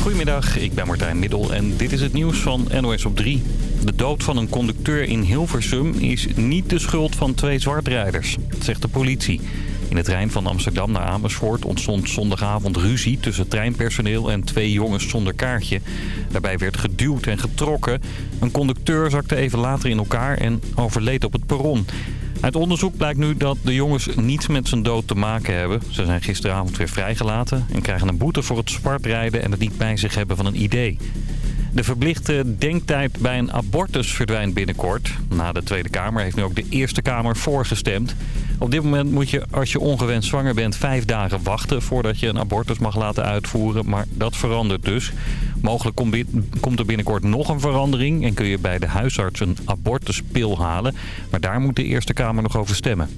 Goedemiddag, ik ben Martijn Middel en dit is het nieuws van NOS op 3. De dood van een conducteur in Hilversum is niet de schuld van twee zwartrijders, zegt de politie. In de trein van Amsterdam naar Amersfoort ontstond zondagavond ruzie tussen treinpersoneel en twee jongens zonder kaartje. Daarbij werd geduwd en getrokken. Een conducteur zakte even later in elkaar en overleed op het perron. Uit onderzoek blijkt nu dat de jongens niets met zijn dood te maken hebben. Ze zijn gisteravond weer vrijgelaten en krijgen een boete voor het zwartrijden en het niet bij zich hebben van een idee. De verplichte denktijd bij een abortus verdwijnt binnenkort. Na de Tweede Kamer heeft nu ook de Eerste Kamer voorgestemd. Op dit moment moet je, als je ongewenst zwanger bent, vijf dagen wachten voordat je een abortus mag laten uitvoeren. Maar dat verandert dus. Mogelijk komt er binnenkort nog een verandering en kun je bij de huisarts een abortuspil halen. Maar daar moet de Eerste Kamer nog over stemmen.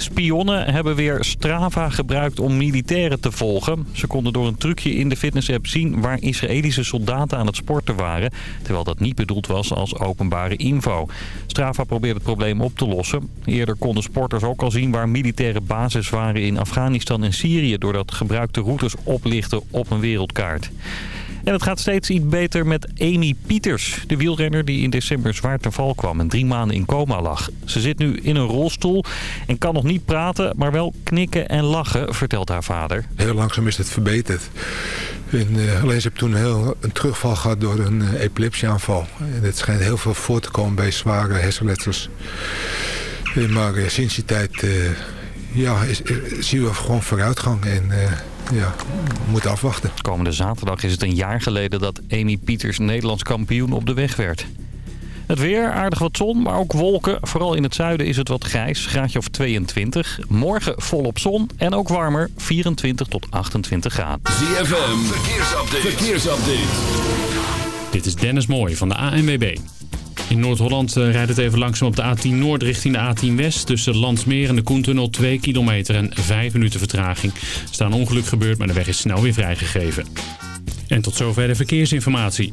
Spionnen hebben weer Strava gebruikt om militairen te volgen. Ze konden door een trucje in de fitness-app zien waar Israëlische soldaten aan het sporten waren. Terwijl dat niet bedoeld was als openbare info. Strava probeert het probleem op te lossen. Eerder konden sporters ook al zien waar militaire bases waren in Afghanistan en Syrië... doordat gebruikte routes oplichten op een wereldkaart. En het gaat steeds iets beter met Amy Pieters. De wielrenner die in december zwaar te val kwam en drie maanden in coma lag. Ze zit nu in een rolstoel en kan nog niet praten, maar wel knikken en lachen, vertelt haar vader. Heel langzaam is het verbeterd. En, uh, alleen ze heeft toen heel, een terugval gehad door een uh, epilepsieaanval. Het schijnt heel veel voor te komen bij zware hersenletsels. Maar uh, sinds die tijd ja, zien we gewoon vooruitgang. En ja, we moeten afwachten. Komende zaterdag is het een jaar geleden dat Amy Pieters Nederlands kampioen op de weg werd. Het weer, aardig wat zon, maar ook wolken. Vooral in het zuiden is het wat grijs, graadje of 22. Morgen volop zon en ook warmer, 24 tot 28 graden. ZFM, verkeersupdate. verkeersupdate. Dit is Dennis Mooij van de ANWB. In Noord-Holland eh, rijdt het even langzaam op de A10 Noord richting de A10 West. Tussen Landsmeer en de Koentunnel 2 kilometer en 5 minuten vertraging. Er is een ongeluk gebeurd, maar de weg is snel weer vrijgegeven. En tot zover de verkeersinformatie.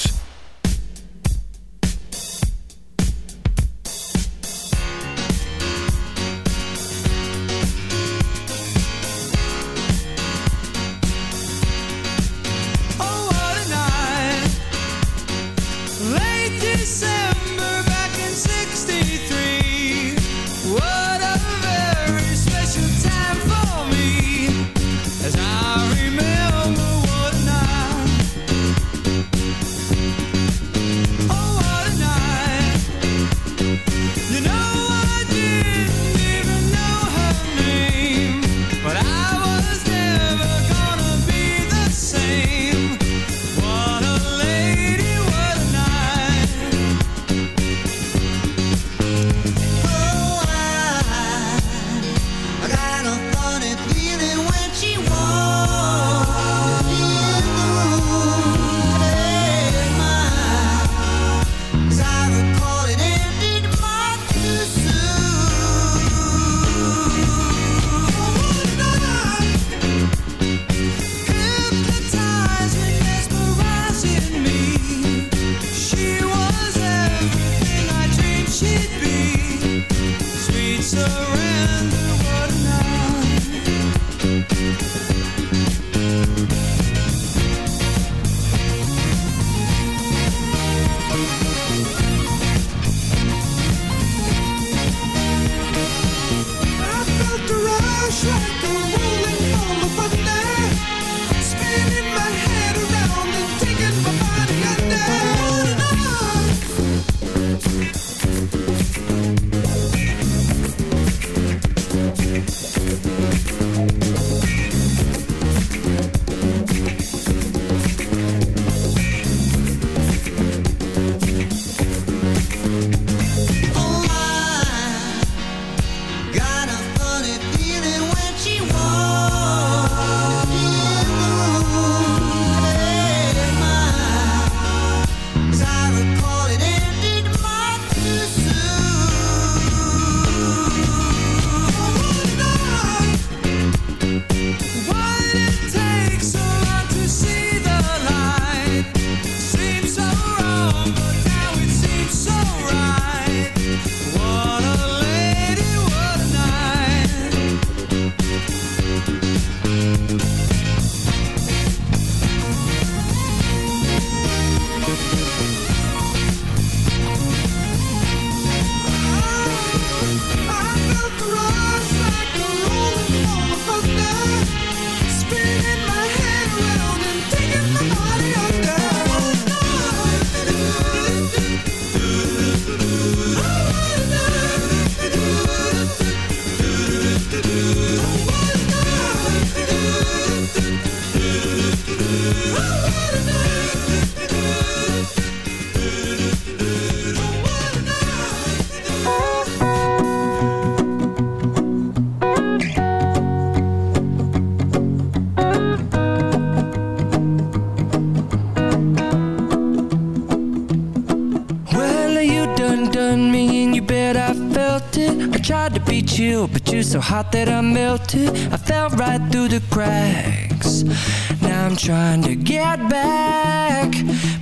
Trying to get back.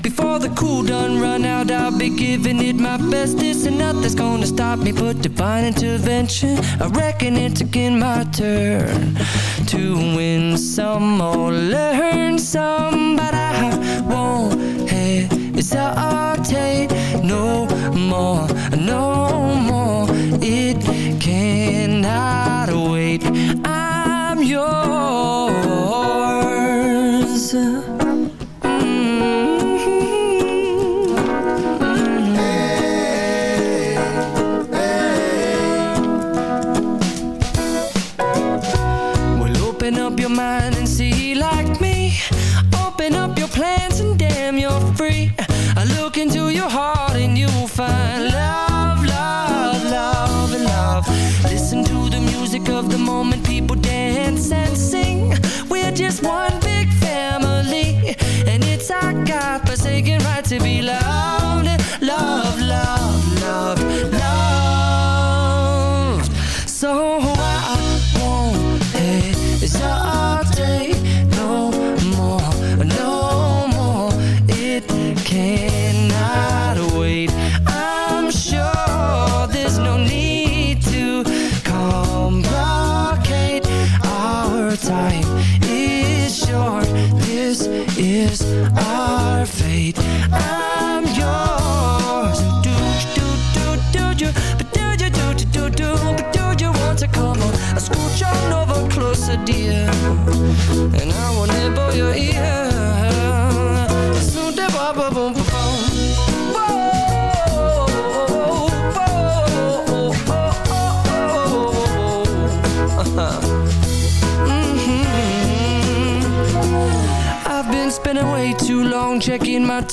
Before the cool done run out, I'll be giving it my best. This and nothing's gonna stop me but divine intervention. I reckon it's again my turn to win some or learn some,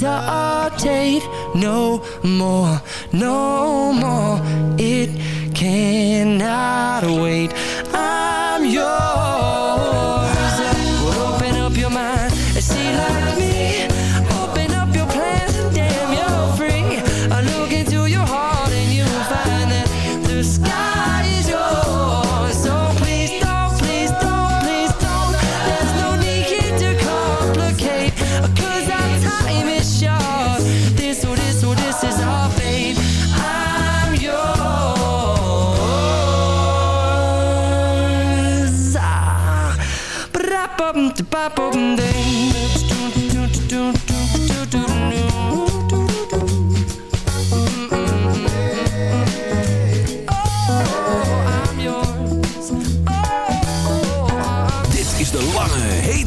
hesitate no more, no more. It cannot wait. I'm yours.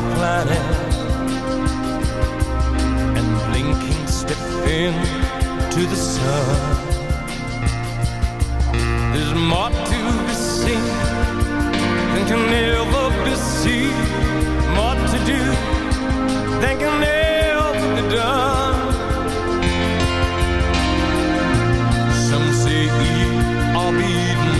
The planet and blinking step into the sun. There's more to be seen than can ever be seen, more to do than can ever be done. Some say eat or be eaten.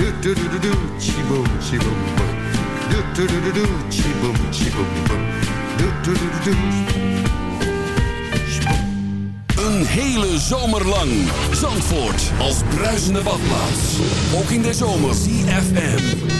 Do do do do do, chi boom, chi boom boom. Do do do do do, chi boom, chi boom boom. Do do do do do. Een hele zomer lang. Zandvoort als bruisende badplaats. Ook in de zomer. CFM.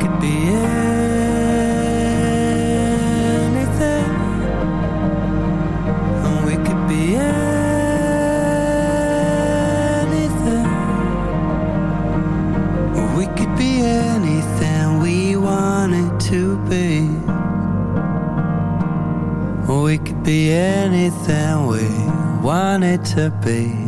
could be anything, and we could be anything, we could be anything we wanted to be. We could be anything we wanted to be.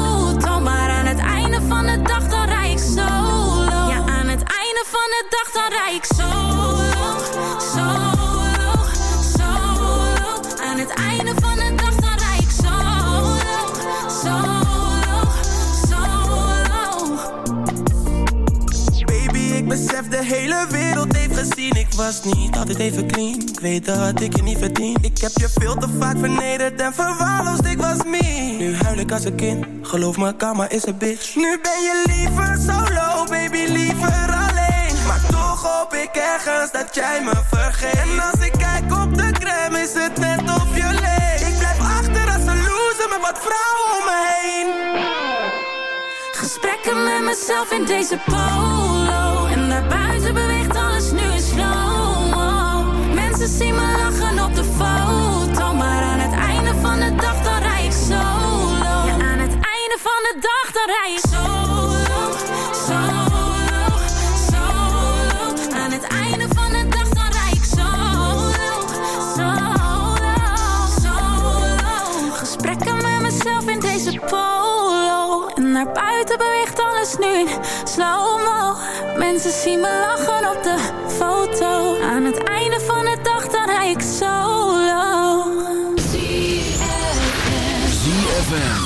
van de dag dan rij ik solo. Ja, aan het einde van de dag dan rij ik solo. Solo, solo. Aan het einde van de dag dan rij ik solo. Solo, solo. Baby, ik besef de hele wereld heeft gezien. Ik was niet altijd even clean. Ik weet dat ik je niet verdien. Ik heb je veel te vaak vernederd en verwaarloosd Ik was me. Nu huil ik als een kind Geloof me, karma is een bitch. Nu ben je liever solo, baby, liever alleen. Maar toch hoop ik ergens dat jij me vergeet. En als ik kijk op de crème is het net of je leeft. Ik blijf achter als een loser met wat vrouwen om me heen. Gesprekken met mezelf in deze polo. En daarbuiten beweegt alles nu in slow-mo. Mensen zien me lachen op de foto naar buiten beweegt alles nu in slow-mo Mensen zien me lachen op de foto. Aan het einde van de dag dan rij ik solo. ZFM.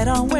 head on.